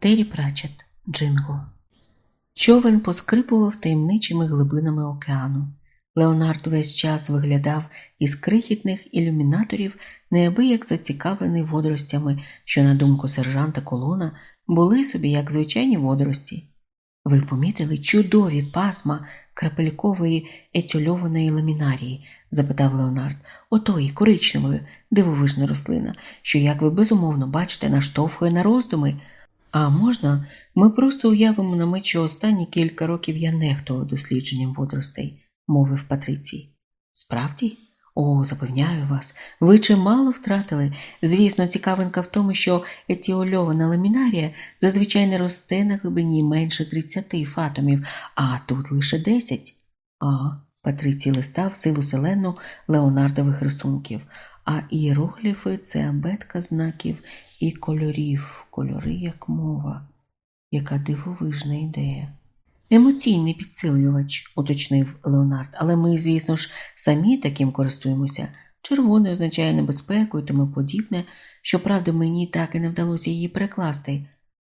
Террі Прачет, Джинго. Човен поскрипував таємничими глибинами океану. Леонард весь час виглядав із крихітних ілюмінаторів, неабияк зацікавлений водоростями, що, на думку сержанта Колона, були собі як звичайні водорості. Ви помітили чудові пасма крапелькової етюльованої ламінарії? запитав Леонард, отої коричневої, дивовижна рослина, що, як ви безумовно бачите, наштовхує на роздуми. А можна, ми просто уявимо на мить, що останні кілька років я нехтував дослідженням водоростей, мовив Патрицій. Справді? О, запевняю вас, ви чимало втратили. Звісно, цікавинка в тому, що етіольована ламінарія зазвичай не росте на глибині менше 30 фатомів, а тут лише 10. А, Патрицій листав силу селену Леонардових рисунків, а ієрогліфи це абетка знаків і кольорів, кольори як мова. Яка дивовижна ідея. Емоційний підсилювач, уточнив Леонард, але ми, звісно ж, самі таким користуємося. Червоний означає небезпеку і тому подібне, щоправда, мені так і не вдалося її перекласти.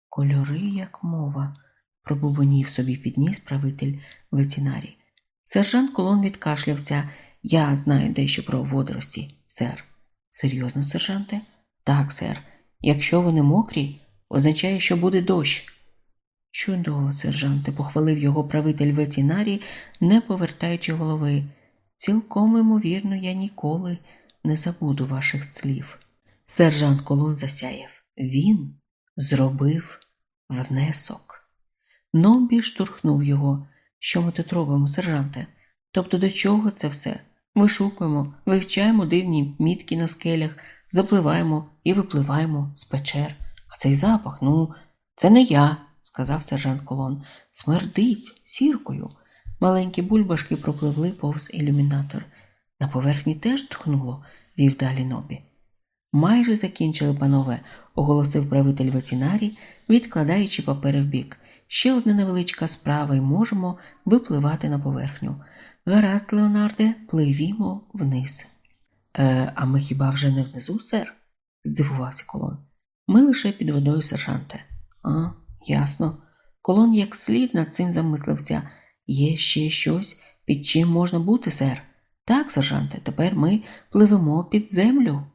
Кольори, як мова, пробубонів собі підніс правитель ветінарі. Сержант Колон відкашлявся. Я знаю дещо про водорості, сер. Серйозно, сержанте? Так, сер. Якщо вони мокрі, означає, що буде дощ. Чудово, сержанте, похвалив його правитель ветінарі, не повертаючи голови. Цілком імовірно, я ніколи не забуду ваших слів. Сержант Колон засяяв. Він зробив внесок. Номбі штурхнув його. Що ми тут робимо, сержанте? Тобто до чого це все? Вишукуємо, вивчаємо дивні мітки на скелях, запливаємо і випливаємо з печер. А цей запах, ну, це не я, сказав сержант Колон. Смердить сіркою. Маленькі бульбашки пропливли повз ілюмінатор. На поверхні теж тхнуло, вів далі нобі. Майже закінчили, панове, оголосив правитель ветінарій, відкладаючи папери в бік. Ще одна невеличка справа і можемо випливати на поверхню. Гаразд, Леонарде, пливімо вниз. Е, А ми хіба вже не внизу, сер? здивувався колон. Ми лише під водою сержанте. А, ясно. Колон як слід над цим замислився. Є ще щось, під чим можна бути, сер. Так, сержанте, тепер ми пливемо під землю.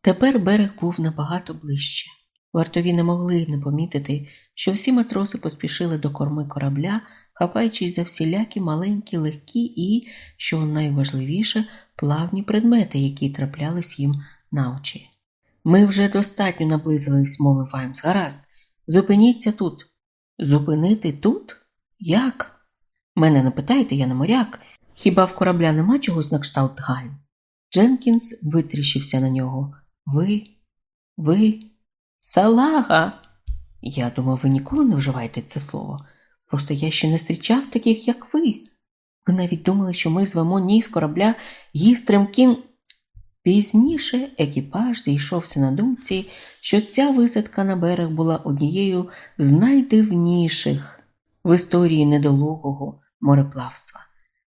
Тепер берег був набагато ближче. Вартові не могли не помітити, що всі матроси поспішили до корми корабля, хапаючись за всілякі маленькі, легкі і, що найважливіше, плавні предмети, які траплялись їм на очі. Ми вже достатньо наблизились, мовив Ваймс. Гаразд, зупиніться тут. Зупинити тут? Як? Мене не питайте, я не моряк. Хіба в корабля нема чогось на кшталт гальм? Дженкінс витріщився на нього. Ви, ви, салага. Я думав, ви ніколи не вживаєте це слово. Просто я ще не зустрічав таких, як ви. Ви навіть думали, що ми звемо ні з корабля Гістремкін. Пізніше екіпаж зійшовся на думці, що ця висадка на берег була однією з найдивніших в історії недолугого мореплавства.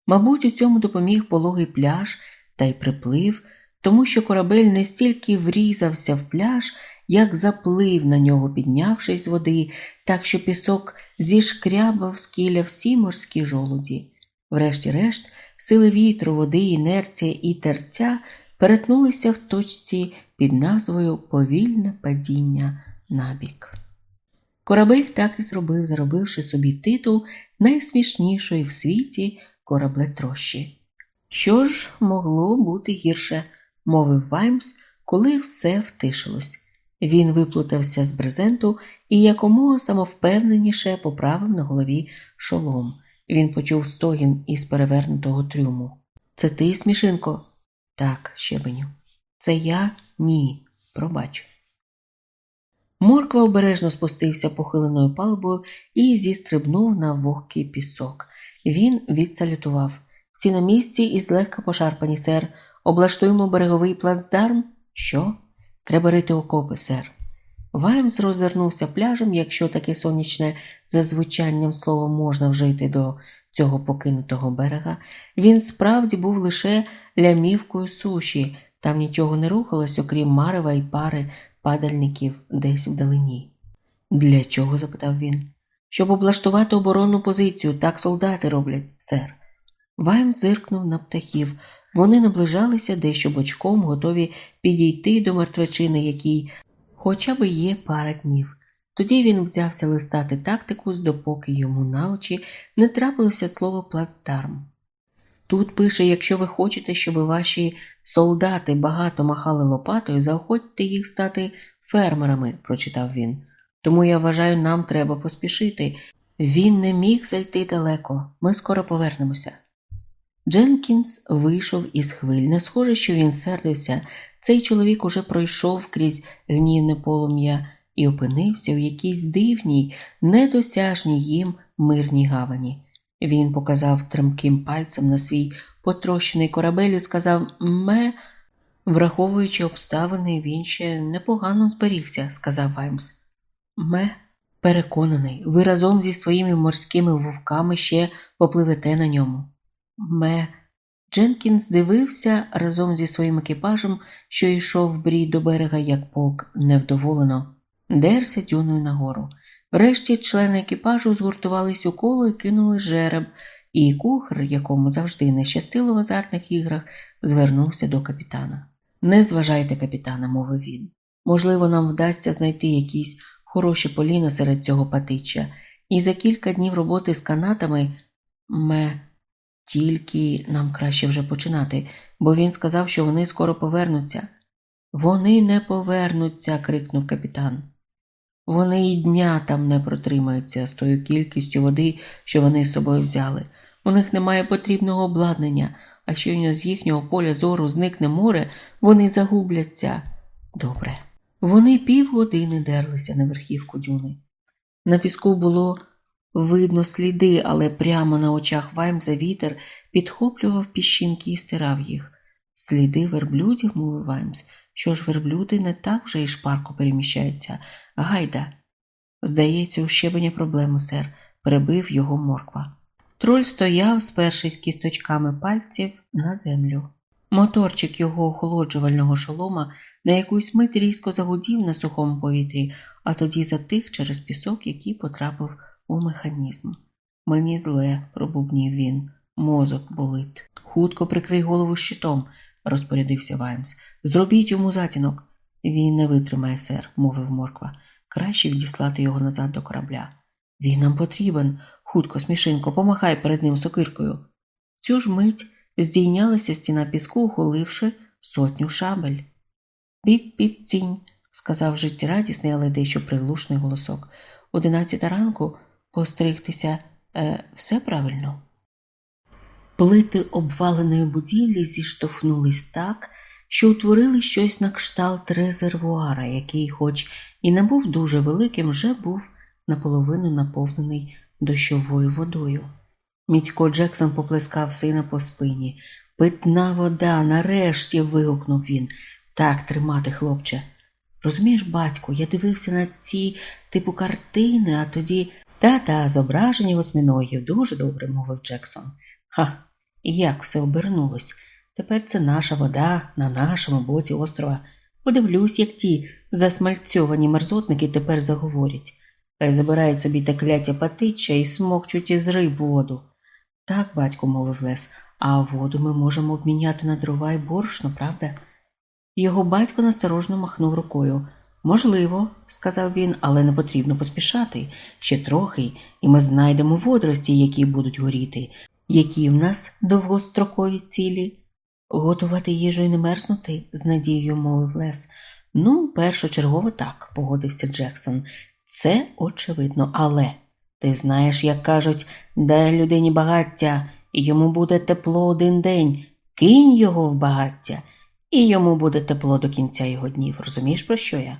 Мабуть, у цьому допоміг пологий пляж та й приплив, тому що корабель не стільки врізався в пляж, як заплив на нього, піднявшись з води, так що пісок зішкрябав з кіля всі морські жолуді. Врешті-решт, сили вітру, води, інерція і терця перетнулися в точці під назвою Повільне падіння набік. Корабель так і зробив, заробивши собі титул найсмішнішої в світі кораблетрощі. Що ж могло бути гірше, мовив Ваймс, коли все втишилось. Він виплутався з брезенту і якомога самовпевненіше поправив на голові шолом. Він почув стогін із перевернутого трюму. Це ти, смішинко? Так, щебеню. Це я? Ні. Пробач. Морква обережно спустився похиленою палубою і зістрибнув на вогкий пісок. Він відсалютував. Всі на місці і злегка пошарпані, сер. Облаштуємо береговий плацдарм? Що? Треба рити окопи, сер. Ваймс розвернувся пляжем, якщо таке сонячне за звучанням слова можна вжити до цього покинутого берега. Він справді був лише лямівкою суші, там нічого не рухалось, окрім марева і пари падальників десь вдалині. Для чого? запитав він. Щоб облаштувати оборонну позицію, так солдати роблять, сер. Вайм зиркнув на птахів. Вони наближалися дещо бочком, готові підійти до мертвечини, якій хоча б є пара днів. Тоді він взявся листати тактику, допоки йому на очі не трапилося слово плацдарм. Тут пише, якщо ви хочете, щоб ваші солдати багато махали лопатою, заохотьте їх стати фермерами, прочитав він. Тому я вважаю, нам треба поспішити. Він не міг зайти далеко. Ми скоро повернемося. Дженкінс вийшов із хвиль. Не схоже, що він сердився. Цей чоловік уже пройшов крізь гнівне полум'я і опинився в якійсь дивній, недосяжній їм мирній гавані. Він показав тремким пальцем на свій потрощений корабель і сказав Ме, враховуючи обставини, він ще непогано зберігся, сказав Ваймс. Ме, переконаний, ви разом зі своїми морськими вовками ще попливете на ньому. Ме. Дженкінс дивився разом зі своїм екіпажем, що йшов в брід до берега, як полк невдоволено, дерся дюною нагору. Врешті члени екіпажу згуртувались у коло і кинули жереб, і кухар, якому завжди не щастило в азартних іграх, звернувся до капітана. Не зважайте, капітана, мовив він. Можливо, нам вдасться знайти якісь хороші поліна серед цього патича, і за кілька днів роботи з канатами ме. Тільки нам краще вже починати, бо він сказав, що вони скоро повернуться. Вони не повернуться, крикнув капітан. Вони і дня там не протримаються з тою кількістю води, що вони з собою взяли. У них немає потрібного обладнання, а щойно з їхнього поля зору зникне море, вони загубляться. Добре. Вони півгодини дерлися на верхівку дюни. На піску було видно сліди, але прямо на очах Ваймза вітер підхоплював піщинки і стирав їх. Сліди верблюдів, мовив Ваймс, що ж верблюди не так вже й шпарко переміщаються. Гайда. Здається, у щебені проблеми, сер, перебив його морква. Троль стояв, спершись кісточками пальців на землю. Моторчик його охолоджувального шолома на якусь мить різко загудів на сухому повітрі, а тоді затих через пісок, який потрапив у механізм. Мені зле, пробубнів він, мозок болить. Хутко прикрий голову щитом, розпорядився Ваймс. Зробіть йому затінок. Він не витримає, сер, мовив морква. Краще відіслати його назад до корабля. Він нам потрібен. Хутко, смішинко, помахай перед ним сокиркою. Цю ж мить здійнялася стіна піску, ухоливши сотню шабель. Піп-піп цінь, сказав життєрадісний, але дещо приглушний голосок. Одинадцята ранку постригтися е, все правильно. Плити обваленої будівлі зіштовхнулись так, що утворили щось на кшталт резервуара, який, хоч і не був дуже великим, вже був наполовину наповнений дощовою водою. Мітько Джексон поплескав сина по спині. Питна вода, нарешті. вигукнув він. Так тримати, хлопче. Розумієш, батько, я дивився на ці типу картини, а тоді. Та та зображені восьминогів, дуже добре, мовив Джексон. Ха, як все обернулось. Тепер це наша вода на нашому боці острова. Подивлюсь, як ті засмальцьовані мерзотники тепер заговорять. Хай забирають собі те кляття патиччя і смокчуть із риб воду. Так, батько, мовив Лес, а воду ми можемо обміняти на дрова і борошно, правда? Його батько насторожно махнув рукою. Можливо, сказав він, але не потрібно поспішати ще трохи, і ми знайдемо водорості, які будуть горіти, які в нас довгострокові цілі. Готувати їжу і не мерзнути, з надією мовив Лес. Ну, першочергово так, погодився Джексон. Це очевидно, але ти знаєш, як кажуть, дай людині багаття, і йому буде тепло один день, кинь його в багаття, і йому буде тепло до кінця його днів. Розумієш, про що я?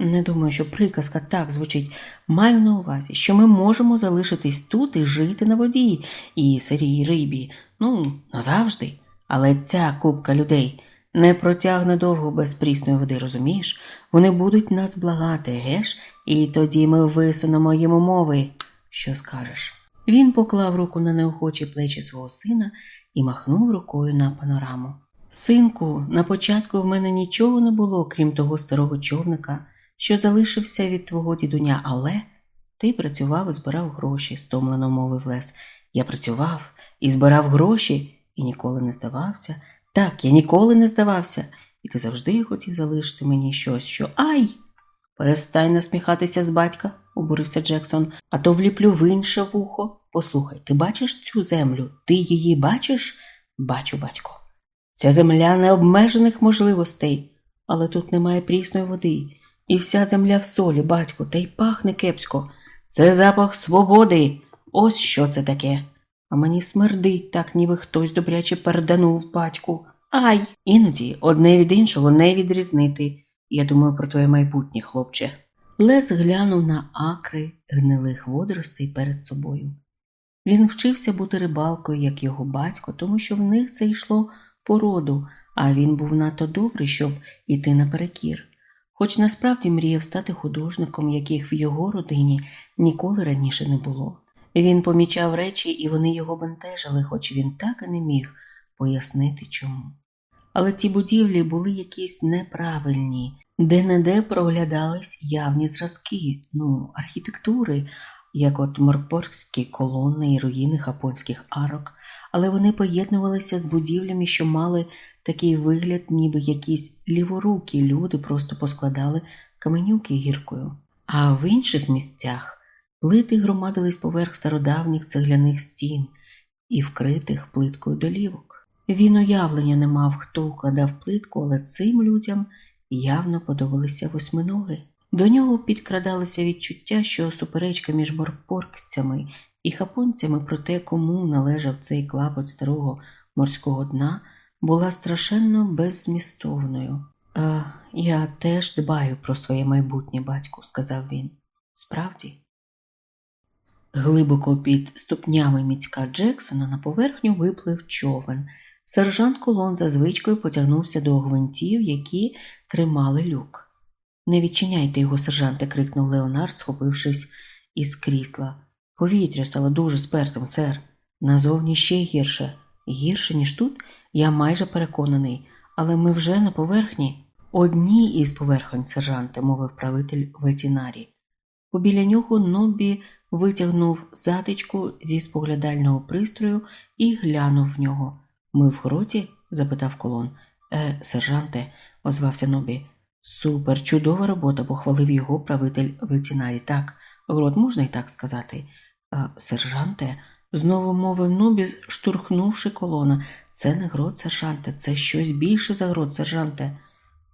Не думаю, що приказка так звучить. Маю на увазі, що ми можемо залишитись тут і жити на воді, і сирій рибі, ну, назавжди. Але ця купка людей не протягне довго без прісної води, розумієш? Вони будуть нас благати, геш, і тоді ми висунемо їм умови. Що скажеш? Він поклав руку на неохочі плечі свого сина і махнув рукою на панораму. Синку, на початку в мене нічого не було, крім того старого човника, що залишився від твого дідуня, але ти працював і збирав гроші, стомлено мовив Лес. Я працював і збирав гроші і ніколи не здавався. Так, я ніколи не здавався, і ти завжди хотів залишити мені щось, що. Ай! Перестань насміхатися з батька, обурився Джексон, а то вліплю в інше вухо. Послухай, ти бачиш цю землю? Ти її бачиш? Бачу, батько. Ця земля необмежених можливостей, але тут немає прісної води, і вся земля в солі, батько, та й пахне кепсько. Це запах свободи. Ось що це таке. А мені смердить так, ніби хтось добряче переданув батьку. Ай! Іноді одне від іншого не відрізнити. Я думаю про твоє майбутнє, хлопче. Лес глянув на акри гнилих водоростей перед собою. Він вчився бути рибалкою, як його батько, тому що в них це йшло по роду, а він був надто добрий, щоб іти наперекір. Хоч насправді мріяв стати художником, яких в його родині ніколи раніше не було. Він помічав речі, і вони його бентежили, хоч він так і не міг пояснити чому. Але ці будівлі були якісь неправильні, де не де проглядались явні зразки, ну, архітектури, як от морпорські колони і руїни хапонських арок, але вони поєднувалися з будівлями, що мали такий вигляд, ніби якісь ліворукі люди просто поскладали каменюки гіркою. А в інших місцях плити громадились поверх стародавніх цегляних стін і вкритих плиткою долівок. Він уявлення не мав, хто укладав плитку, але цим людям явно подобалися восьминоги. До нього підкрадалося відчуття, що суперечка між морпоркцями і хапонцями про те, кому належав цей клапот старого морського дна, була страшенно беззмістовною. «А Я теж дбаю про своє майбутнє батько, сказав він. Справді. Глибоко під ступнями міцька Джексона на поверхню виплив човен. Сержант колон за звичкою потягнувся до гвинтів, які тримали люк. Не відчиняйте його, сержанте, крикнув Леонард, схопившись із крісла. Повітря стало дуже спертим, сер. Назовні ще гірше. Гірше, ніж тут, я майже переконаний, але ми вже на поверхні. Одній із поверхонь, сержанте, мовив правитель ветінарі. Побіля нього Нобі витягнув затичку зі споглядального пристрою і глянув в нього. Ми в гроті? запитав колон. Е, сержанте, озвався Нобі. Супер, чудова робота, похвалив його правитель ветінарі. Так, грот можна і так сказати. «Е, сержанте, знову мовив Нобі, штурхнувши колона. Це не грот, сержанте, це щось більше за грот, сержанте.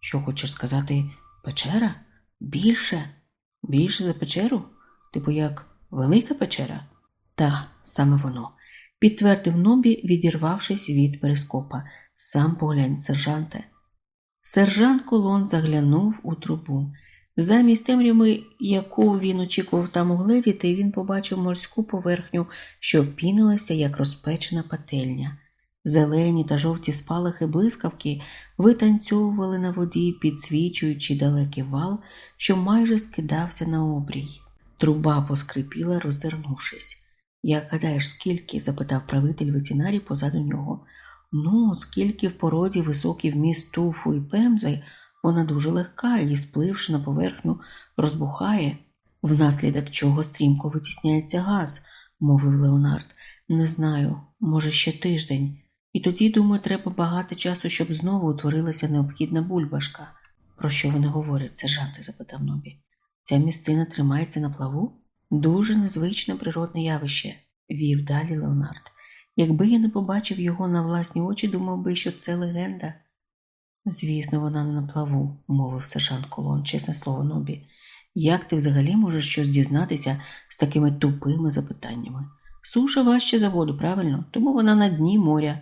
Що хочеш сказати, печера? Більше? Більше за печеру? Типу як велика печера? Та, саме воно, підтвердив Нобі, відірвавшись від перископа. Сам поглянь, сержанте. Сержант колон заглянув у трубу. Замість темряви, яку він очікував там угледіти, він побачив морську поверхню, що пінилася, як розпечена пательня. Зелені та жовті спалахи блискавки витанцьовували на воді, підсвічуючи далекий вал, що майже скидався на обрій. Труба поскрипіла, роззирнувшись. Як гадаєш, скільки? запитав правитель ветінарі позаду нього. Ну, скільки в породі високий вміст туфу і пемзи, вона дуже легка і, спливши на поверхню, розбухає, внаслідок чого стрімко витісняється газ, мовив Леонард. Не знаю, може, ще тиждень. І тоді, думаю, треба багато часу, щоб знову утворилася необхідна бульбашка. Про що вони говорять, сержанти? запитав Нобі. Ця місцина тримається на плаву? Дуже незвичне природне явище, вів далі Леонард. Якби я не побачив його на власні очі, думав би, що це легенда. Звісно, вона не на плаву, мовив сержант Колон, чесне слово Нобі. Як ти взагалі можеш щось дізнатися з такими тупими запитаннями? Суша важче за воду, правильно? Тому вона на дні моря.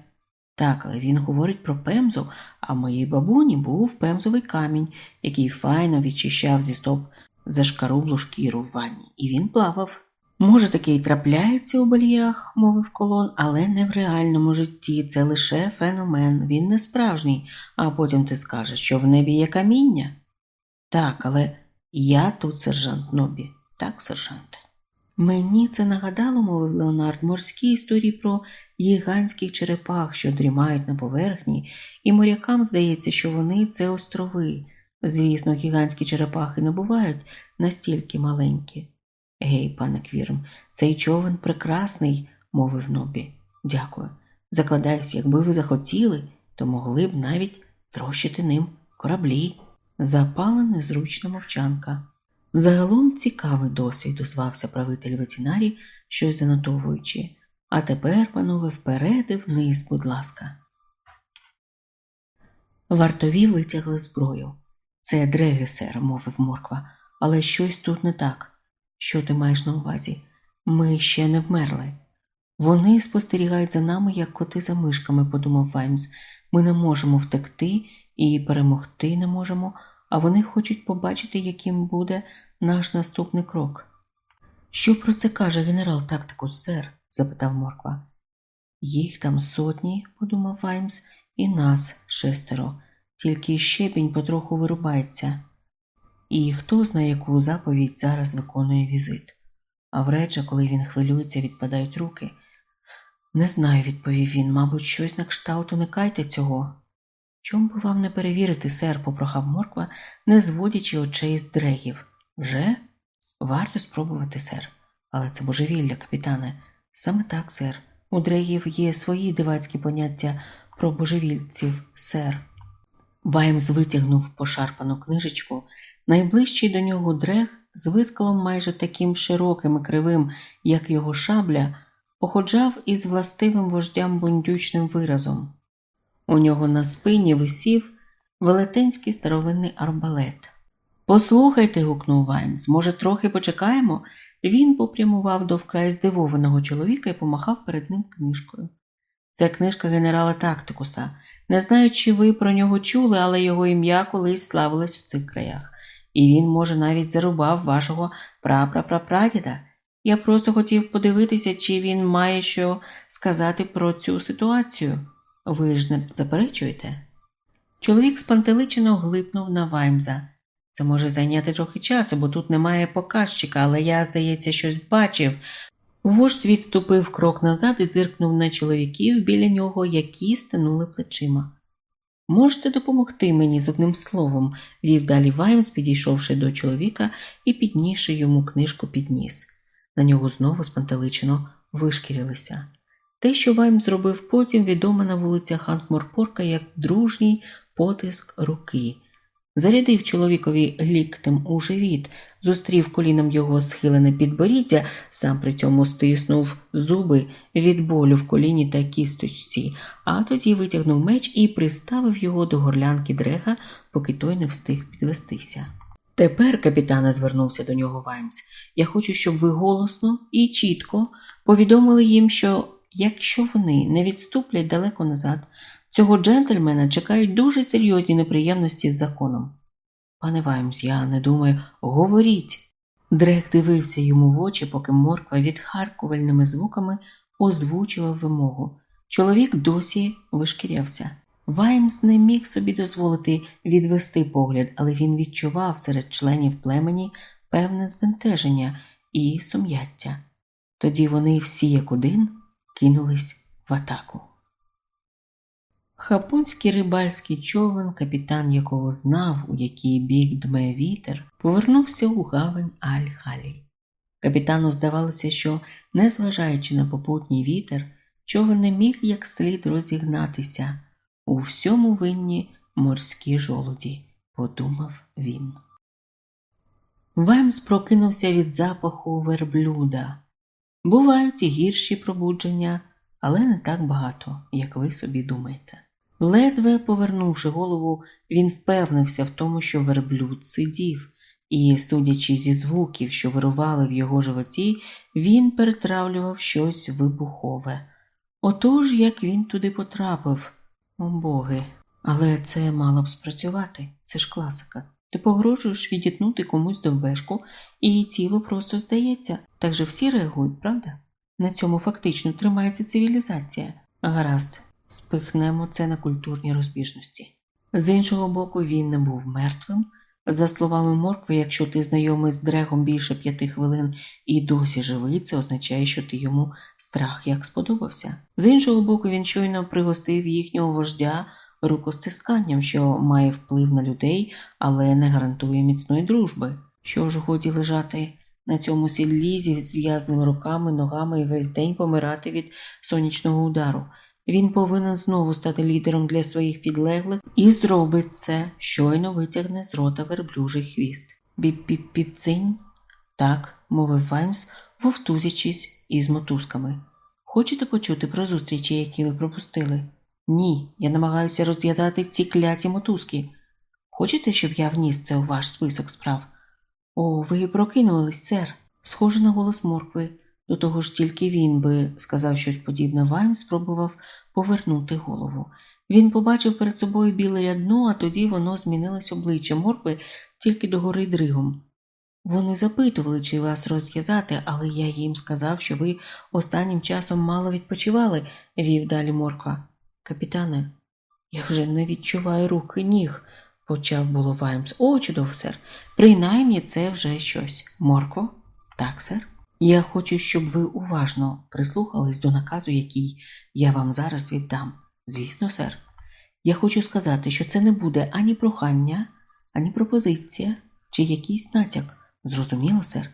Так, але він говорить про пемзу, а моїй бабуні був пемзовий камінь, який файно відчищав зі стоп зашкарублу шкіру в ванні, і він плавав. Може, таке й трапляється у бальях, мовив колон, але не в реальному житті. Це лише феномен, він не справжній, а потім ти скажеш, що в небі є каміння. Так, але я тут сержант Нобі. Так, сержанте. Мені це нагадало, мовив Леонард, морські історії про гігантських черепах, що дрімають на поверхні, і морякам здається, що вони це острови. Звісно, гігантські черепахи не бувають настільки маленькі. Гей, пане Квірм, цей човен прекрасний, мовив Нобі. Дякую. Закладаюсь, якби ви захотіли, то могли б навіть трощити ним кораблі. Запала незручна мовчанка. Загалом цікавий досвід, озвався правитель ветінарі, щось занотовуючи. А тепер, панове, вперед і вниз, будь ласка. Вартові витягли зброю. Це дреги, сер, мовив морква, але щось тут не так. Що ти маєш на увазі? Ми ще не вмерли. Вони спостерігають за нами, як коти за мишками, подумав Ваймс. Ми не можемо втекти і перемогти не можемо, а вони хочуть побачити, яким буде наш наступний крок. Що про це каже генерал тактикус, сер? запитав Морква. Їх там сотні, подумав Ваймс, і нас шестеро, тільки щебінь потроху вирубається. І хто знає, яку заповідь зараз виконує візит. А вреча, коли він хвилюється, відпадають руки. Не знаю, відповів він, мабуть, щось на кшталт уникайте цього. Чом би вам не перевірити, сер, попрохав морква, не зводячи очей з дрегів. Вже? Варто спробувати, сер. Але це божевілля, капітане. Саме так, сер. У дрегів є свої дивацькі поняття про божевільців, сер. Ваймс витягнув пошарпану книжечку. Найближчий до нього дрег з вискалом майже таким широким і кривим, як його шабля, походжав із властивим вождям бундючним виразом. У нього на спині висів велетенський старовинний арбалет. Послухайте, гукнув Ваймс, може, трохи почекаємо? Він попрямував до вкрай здивованого чоловіка і помахав перед ним книжкою. Це книжка генерала Тактикуса. Не знаю, чи ви про нього чули, але його ім'я колись славилось у цих краях, і він, може, навіть зарубав вашого прапрапрапрадіда. Я просто хотів подивитися, чи він має що сказати про цю ситуацію. Ви ж не заперечуєте? Чоловік спантеличено глипнув на Ваймза. Це може зайняти трохи часу, бо тут немає показчика, але я, здається, щось бачив. Вождь відступив крок назад і зиркнув на чоловіків біля нього, які стинули плечима. Можете допомогти мені з одним словом, вів далі Ваймс, підійшовши до чоловіка і піднісши йому книжку під ніс. На нього знову спантеличено вишкірилися. Те, що Вайм зробив потім, відомо на вулицях Анкморпорка як дружній потиск руки. Зарядив чоловікові ліктем у живіт, зустрів коліном його схилене підборіддя, сам при цьому стиснув зуби від болю в коліні та кісточці, а тоді витягнув меч і приставив його до горлянки дрега, поки той не встиг підвестися. Тепер, капітане, звернувся до нього Ваймс, я хочу, щоб ви голосно і чітко повідомили їм, що якщо вони не відступлять далеко назад, цього джентльмена чекають дуже серйозні неприємності з законом. Пане Ваймс, я не думаю, говоріть. Дрех дивився йому в очі, поки морква відхаркувальними звуками озвучував вимогу. Чоловік досі вишкірявся. Ваймс не міг собі дозволити відвести погляд, але він відчував серед членів племені певне збентеження і сум'яття. Тоді вони всі, як один, кинулись в атаку. Хапунський рибальський човен, капітан якого знав, у який бік дме вітер, повернувся у гавань Аль-Халі. Капітану здавалося, що, незважаючи на попутній вітер, човен не міг як слід розігнатися. У всьому винні морські жолуді, подумав він. Ваймс прокинувся від запаху верблюда. Бувають і гірші пробудження, але не так багато, як ви собі думаєте. Ледве повернувши голову, він впевнився в тому, що верблюд сидів, і, судячи зі звуків, що вирували в його животі, він перетравлював щось вибухове. Отож, як він туди потрапив, о боги, але це мало б спрацювати, це ж класика. Ти погрожуєш відітнути комусь довбешку, і тіло просто здається, так же всі реагують, правда? На цьому фактично тримається цивілізація. Гаразд, спихнемо це на культурні розбіжності. З іншого боку, він не був мертвим, За словами Моркви, якщо ти знайомий з Дрегом більше п'яти хвилин і досі живий, це означає, що ти йому страх як сподобався. З іншого боку, він щойно пригостив їхнього вождя рукостисканням, що має вплив на людей, але не гарантує міцної дружби. Що ж годі лежати на цьому сідлі зі зв'язними руками, ногами і весь день помирати від сонячного удару. Він повинен знову стати лідером для своїх підлеглих і зробить це, щойно витягне з рота верблюжий хвіст. Біп-піп-піп-дзинь. Так, мовив Ваймс, вовтузячись із мотузками. Хочете почути про зустрічі, які ви пропустили? Ні, я намагаюся розв'язати ці кляті мотузки. Хочете, щоб я вніс це у ваш список справ? О, ви прокинулись, сер. Схоже на голос моркви. До того ж тільки він би сказав щось подібне, Вайм спробував повернути голову. Він побачив перед собою біле рядно, а тоді воно змінилось обличчя моркви тільки догори дригом. Вони запитували, чи вас розв'язати, але я їм сказав, що ви останнім часом мало відпочивали, вів далі морква. Капітане, я вже не відчуваю руки ніг, почав було Ваймс. О, чудово, сер. Принаймні це вже щось. Моркво? Так, сер. Я хочу, щоб ви уважно прислухались до наказу, який я вам зараз віддам. Звісно, сер. Я хочу сказати, що це не буде ані прохання, ані пропозиція чи якийсь натяк. Зрозуміло, сер?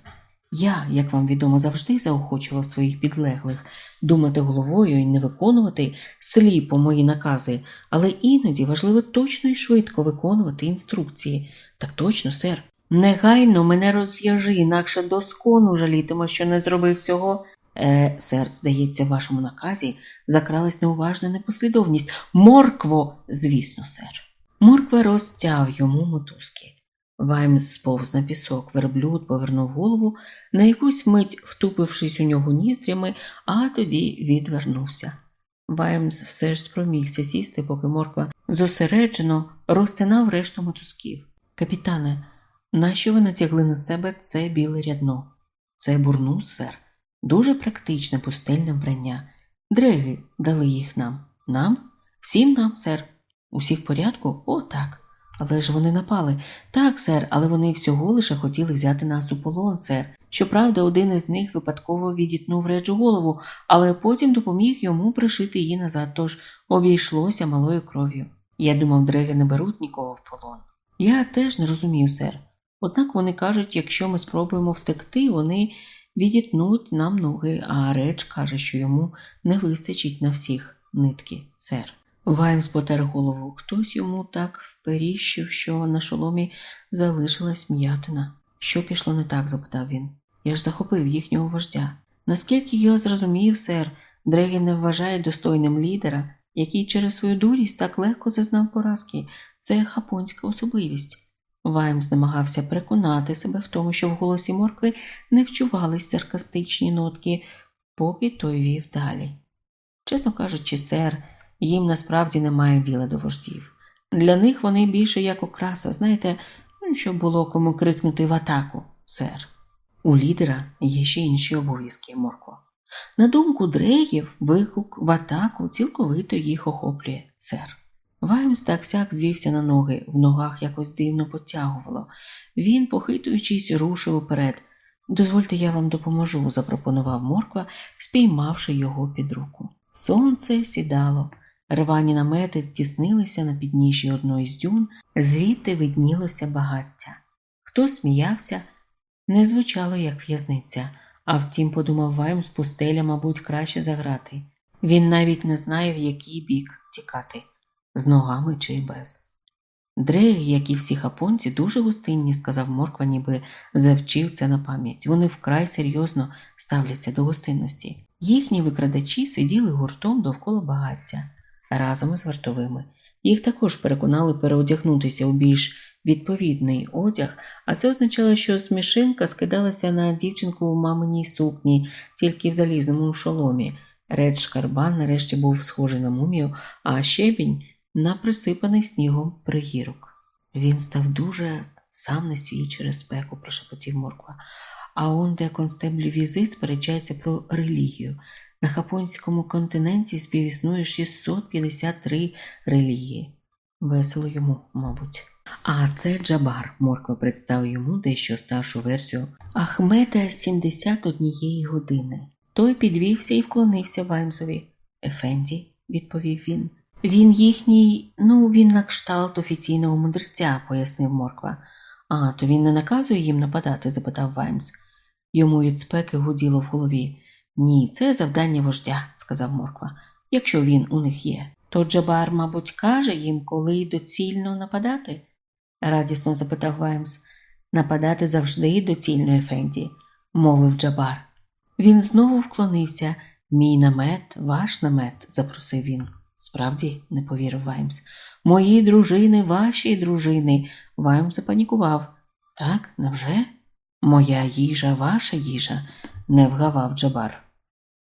Я, як вам відомо, завжди заохочував своїх підлеглих думати головою і не виконувати сліпо мої накази, але іноді важливо точно і швидко виконувати інструкції. Так точно, сер. Негайно мене розв'яжи, інакше доскону жалітиму, що не зробив цього. Е, сер, здається, в вашому наказі закралась неуважна непослідовність. Моркво, звісно, сер. Морква розтяв йому мотузки. Ваймс сповз на пісок, верблюд повернув голову, на якусь мить втупившись у нього ніздрями, а тоді відвернувся. Ваймс все ж спромігся сісти, поки морква зосереджено розтинав решту мотузків. Капітане, нащо ви натягли на себе це біле рядно? Це бурнус, сер. Дуже практичне пустельне вбрання. Дреги дали їх нам. Нам? Всім нам, сер. Усі в порядку? О, так. Але ж вони напали. Так, сер, але вони всього лише хотіли взяти нас у полон, сер. Щоправда, один із них випадково відітнув реджу голову, але потім допоміг йому пришити її назад, тож обійшлося малою кров'ю. Я думав, дреги не беруть нікого в полон. Я теж не розумію, сер. Однак вони кажуть, якщо ми спробуємо втекти, вони відітнуть нам ноги, а реч каже, що йому не вистачить на всіх нитки, сер. Ваймс потер голову. Хтось йому так вперіщив, що на шоломі залишилась м'ятина. Що пішло не так? запитав він. Я ж захопив їхнього вождя. Наскільки я зрозумів, сер, Дреги не вважає достойним лідера, який через свою дурість так легко зазнав поразки. Це хапонська особливість. Ваймс намагався переконати себе в тому, що в голосі моркви не вчувались саркастичні нотки, поки той вів далі. Чесно кажучи, сер, їм насправді немає діла до вождів. Для них вони більше як окраса, знаєте, ну, щоб було кому крикнути в атаку, сер. У лідера є ще інші обов'язки, Морко. На думку дрегів, вигук в атаку цілковито їх охоплює, сер. Ваймс так сяк звівся на ноги, в ногах якось дивно потягувало. Він, похитуючись, рушив уперед. Дозвольте, я вам допоможу, запропонував морква, спіймавши його під руку. Сонце сідало. Рвані намети тіснилися на підніжжі одної з дюн, звідти виднілося багаття. Хто сміявся, не звучало, як в'язниця, а втім, подумав Ваймс, пустеля, мабуть, краще заграти. Він навіть не знає, в який бік тікати з ногами чи без. Дреги, як і всі хапонці, дуже гостинні, сказав Морква, ніби завчив це на пам'ять. Вони вкрай серйозно ставляться до гостинності. Їхні викрадачі сиділи гуртом довкола багаття разом із вартовими. Їх також переконали переодягнутися у більш відповідний одяг, а це означало, що смішинка скидалася на дівчинку у маминій сукні, тільки в залізному шоломі. Ред Шкарбан нарешті був схожий на мумію, а щебінь на присипаний снігом пригірок. Він став дуже сам не свій через спеку, прошепотів морква. А он, де констеблі візит, сперечається про релігію. На Хапонському континенті співіснує 653 релігії. Весело йому, мабуть. А це Джабар, Морква представив йому дещо старшу версію Ахмеда 71 години. Той підвівся і вклонився Ваймсові. Ефенді, відповів він. Він їхній, ну, він на кшталт офіційного мудреця, пояснив Морква. А, то він не наказує їм нападати? запитав Ваймс. Йому від спеки гуділо в голові. Ні, це завдання вождя, сказав Морква, якщо він у них є. То Джабар, мабуть, каже їм, коли доцільно нападати? радісно запитав Ваймс. Нападати завжди доцільно, Ефенді, мовив Джабар. Він знову вклонився. Мій намет, ваш намет, запросив він. Справді, не повірив Ваймс. Мої дружини, ваші дружини. Ваймс запанікував. Так, невже? Моя їжа, ваша їжа, не вгавав Джабар.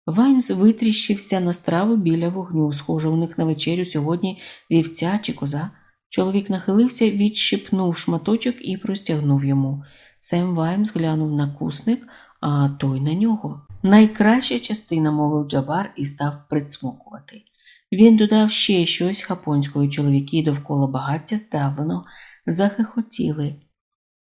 Ваймс витріщився на страву біля вогню, схоже, у них на вечерю сьогодні вівця чи коза. Чоловік нахилився, відщипнув шматочок і простягнув йому. Сем Ваймс глянув на кусник, а той на нього. Найкраща частина, мовив Джабар і став прицмокувати. Він додав ще щось хапонською чоловіки довкола багаття здавлено, захихотіли.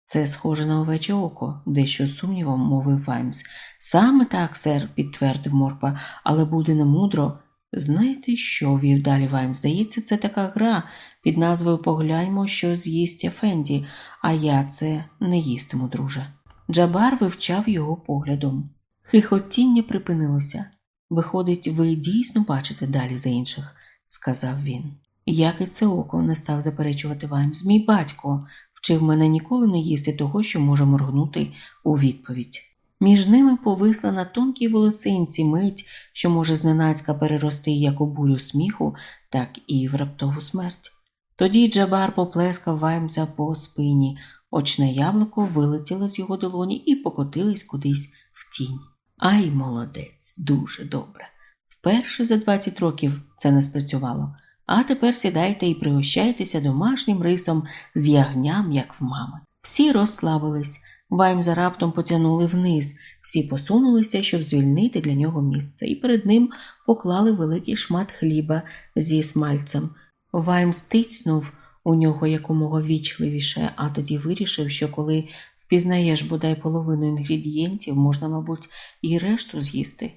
Це схоже на овече око, дещо з сумнівом мовив Ваймс. Саме так, сер, підтвердив Морква, але буде немудро. Знаєте, що вів далі Ваймс? Здається, це така гра під назвою Погляньмо, що з'їсть Ефенді, а я це не їстиму, друже. Джабар вивчав його поглядом. Хихотіння припинилося. Виходить, ви дійсно бачите далі за інших, сказав він. Як і це око не став заперечувати Ваймс. Мій батько вчив мене ніколи не їсти того, що може моргнути у відповідь. Між ними повисла на тонкій волосинці мить, що може зненацька перерости як у бурю сміху, так і в раптову смерть. Тоді Джабар поплескав Ваймса по спині, очне яблуко вилетіло з його долоні і покотилось кудись в тінь. Ай, молодець, дуже добре. Вперше за 20 років це не спрацювало. А тепер сідайте і пригощайтеся домашнім рисом з ягням, як в мами. Всі розслабились, Ваймза раптом потягнули вниз, всі посунулися, щоб звільнити для нього місце, і перед ним поклали великий шмат хліба зі смальцем. Вайм стицнув у нього якомога вічливіше, а тоді вирішив, що коли впізнаєш бодай половину інгредієнтів, можна, мабуть, і решту з'їсти.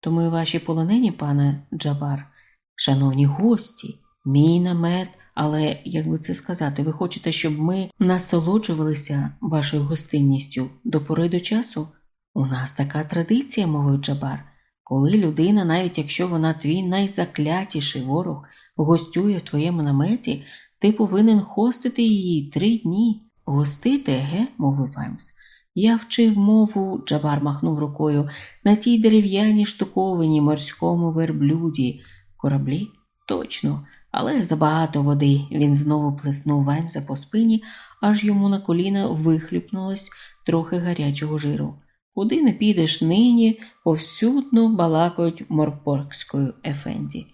Тому і ваші полонені, пане Джабар, шановні гості, мій намет, але, як би це сказати, ви хочете, щоб ми насолоджувалися вашою гостинністю до пори до часу? У нас така традиція, мовив Джабар, коли людина, навіть якщо вона твій найзаклятіший ворог, гостює в твоєму наметі, ти повинен хостити її три дні. Гостити, ге? мовив Ваймс. Я вчив мову, Джабар махнув рукою, на тій дерев'яній штуковині морському верблюді. Кораблі? Точно, але забагато води. Він знову плеснув Ваймса по спині, аж йому на коліна вихлюпнулось трохи гарячого жиру. Куди не підеш нині, повсюдно балакають морпоркською ефенді.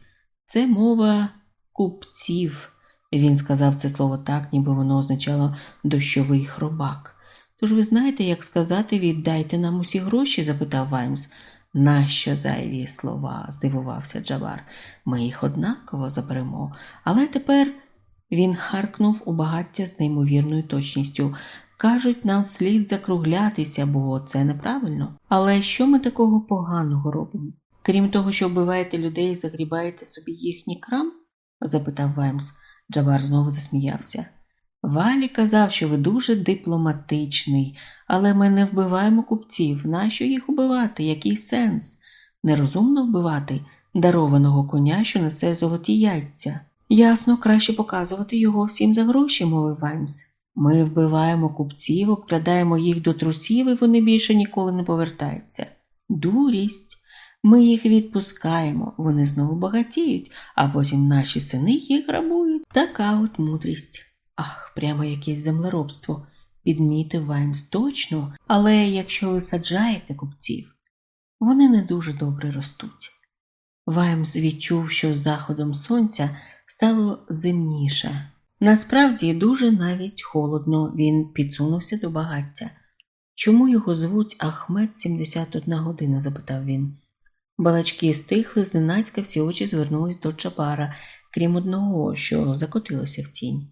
Це мова купців. Він сказав це слово так, ніби воно означало дощовий хробак. Тож ви знаєте, як сказати віддайте нам усі гроші? запитав Ваймс. Нащо зайві слова? здивувався Джабар. Ми їх однаково заберемо. Але тепер він харкнув у багаття з неймовірною точністю. Кажуть, нам слід закруглятися, бо це неправильно. Але що ми такого поганого робимо? Крім того, що вбиваєте людей і загрібаєте собі їхній крам? запитав Ваймс. Джабар знову засміявся. Валі казав, що ви дуже дипломатичний, але ми не вбиваємо купців. Нащо їх убивати? Який сенс? Нерозумно вбивати дарованого коня, що несе золоті яйця. Ясно, краще показувати його всім за гроші, мовив Ваймс. Ми вбиваємо купців, обкрадаємо їх до трусів, і вони більше ніколи не повертаються. Дурість. Ми їх відпускаємо, вони знову багатіють, а потім наші сини їх грабують. Така от мудрість. Ах, прямо якесь землеробство, підмітив Ваймс точно, але якщо ви саджаєте купців, вони не дуже добре ростуть. Ваймс відчув, що з заходом сонця стало зимніше. Насправді дуже навіть холодно він підсунувся до багаття. Чому його звуть Ахмед 71 година? запитав він. Балачки стихли, зненацька всі очі звернулись до Джабара, крім одного, що закотилося в тінь.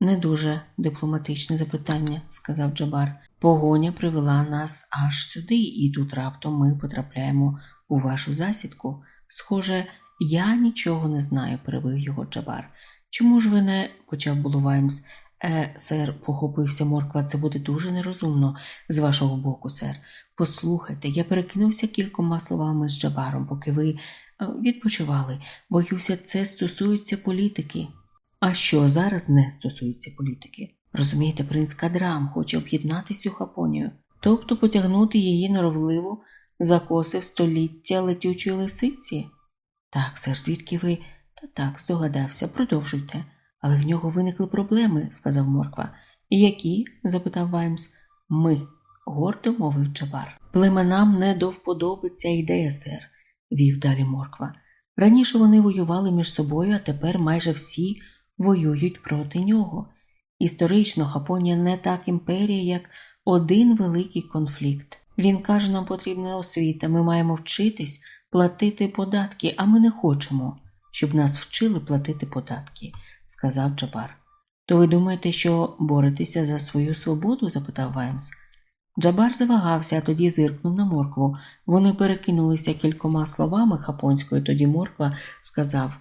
Не дуже дипломатичне запитання, сказав Джабар. Погоня привела нас аж сюди, і тут раптом ми потрапляємо у вашу засідку. Схоже, я нічого не знаю, перебив його Джабар. Чому ж ви не почав було Ваймс? Е, сер, похопився морква, це буде дуже нерозумно з вашого боку, сер. Послухайте, я перекинувся кількома словами з Джабаром, поки ви відпочивали. Боюся, це стосується політики. А що зараз не стосується політики? Розумієте, принц Кадрам хоче об'єднати всю Хапонію, тобто потягнути її норовливо за коси в століття летючої лисиці? Так, сер, звідки ви? Та так, здогадався, продовжуйте. Але в нього виникли проблеми, сказав Морква. Які? запитав Ваймс. Ми, гордо мовив Джабар. Племенам не до вподоби ідея, сер, вів далі Морква. Раніше вони воювали між собою, а тепер майже всі воюють проти нього. Історично Хапонія не так імперія, як один великий конфлікт. Він каже, нам потрібна освіта, ми маємо вчитись платити податки, а ми не хочемо, щоб нас вчили платити податки, сказав Джабар. То ви думаєте, що боретеся за свою свободу? запитав Ваймс. Джабар завагався, а тоді зиркнув на моркву. Вони перекинулися кількома словами хапонською, тоді морква сказав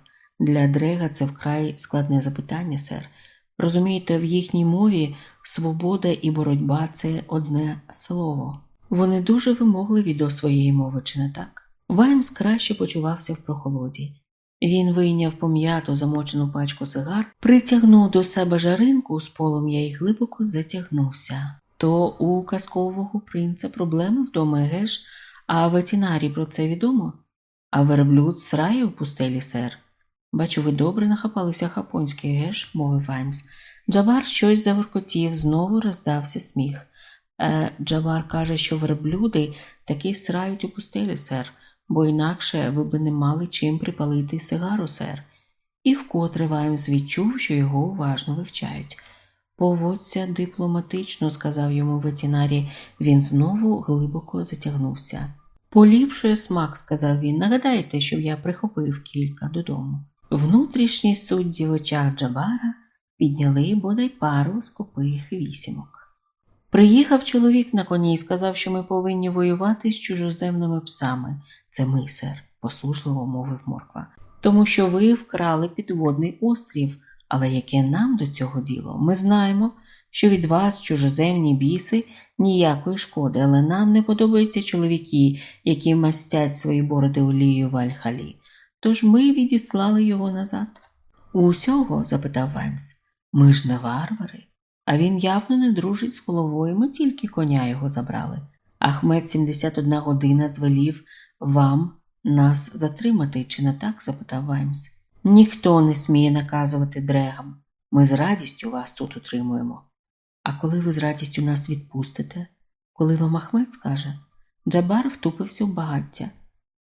для Дрега це вкрай складне запитання, сер. Розумієте, в їхній мові свобода і боротьба це одне слово. Вони дуже вимогливі до своєї мови, чи не так? Ваймс краще почувався в прохолоді. Він вийняв пом'яту замочену пачку сигар, притягнув до себе жаринку з полум'я і глибоко затягнувся. То у казкового принца проблеми вдома геш, а ветінарі про це відомо? А верблюд срає у пустелі, сер. Бачу, ви добре нахапалися хапонський геш, мовив Ваймс. Джабар щось заворкотів, знову роздався сміх. Е, Джабар каже, що верблюди таки срають у пустелі, сер, бо інакше ви би не мали чим припалити сигару, сер. І вкотре Ваймс відчув, що його уважно вивчають. Поводься дипломатично, сказав йому ветінарі, він знову глибоко затягнувся. Поліпшує смак, сказав він. Нагадайте, щоб я прихопив кілька додому. Внутрішні судді в очах Джабара підняли бодай пару скупих вісімок. Приїхав чоловік на коні і сказав, що ми повинні воювати з чужоземними псами. Це ми, сер, послушливо мовив морква. Тому що ви вкрали підводний острів, але яке нам до цього діло? Ми знаємо, що від вас чужоземні біси ніякої шкоди, але нам не подобаються чоловіки, які мастять свої бороди олією в Альхалі. Тож ми відіслали його назад. Усього? запитав Ваймс. Ми ж не варвари. А він явно не дружить з головою, ми тільки коня його забрали. Ахмед 71 година звелів вам нас затримати, чи не так? запитав Ваймс. Ніхто не сміє наказувати дрегам. Ми з радістю вас тут утримуємо. А коли ви з радістю нас відпустите? Коли вам Ахмед скаже? Джабар втупився в багаття.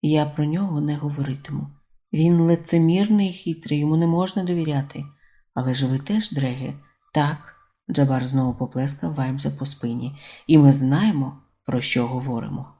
Я про нього не говоритиму. Він лицемірний і хитрий, йому не можна довіряти. Але ж ви теж, дреги, так, Джабар знову поплескав Ваймса по спині, і ми знаємо, про що говоримо.